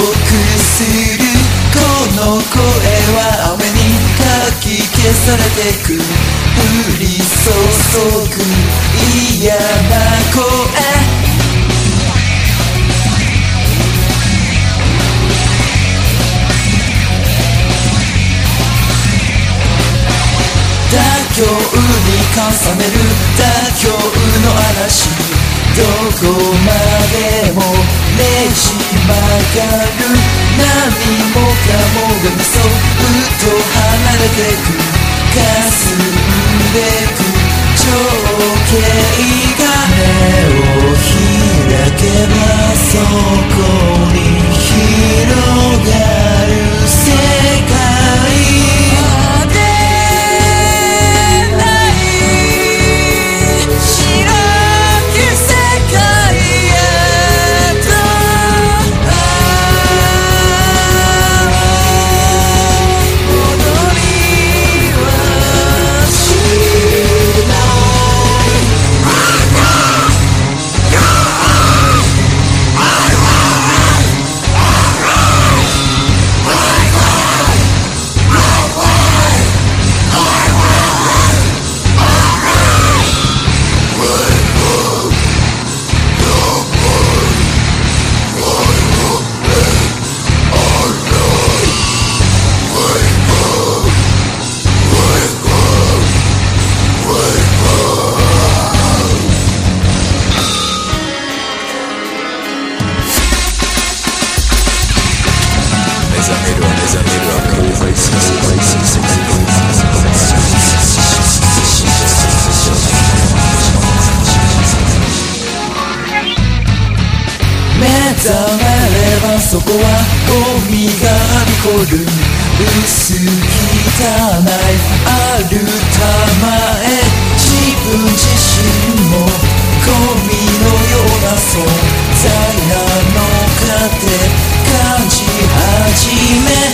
するこの声は雨にかき消されてく降り注ぐ嫌な声。妥協に重ねる妥協の嵐。どこまでもねじ曲がる。何もか覚めるは目覚めるは後悔する目覚めればそこはゴミがはびこる薄汚いある玉へ自分自身もゴミのような存在なのかって Amen.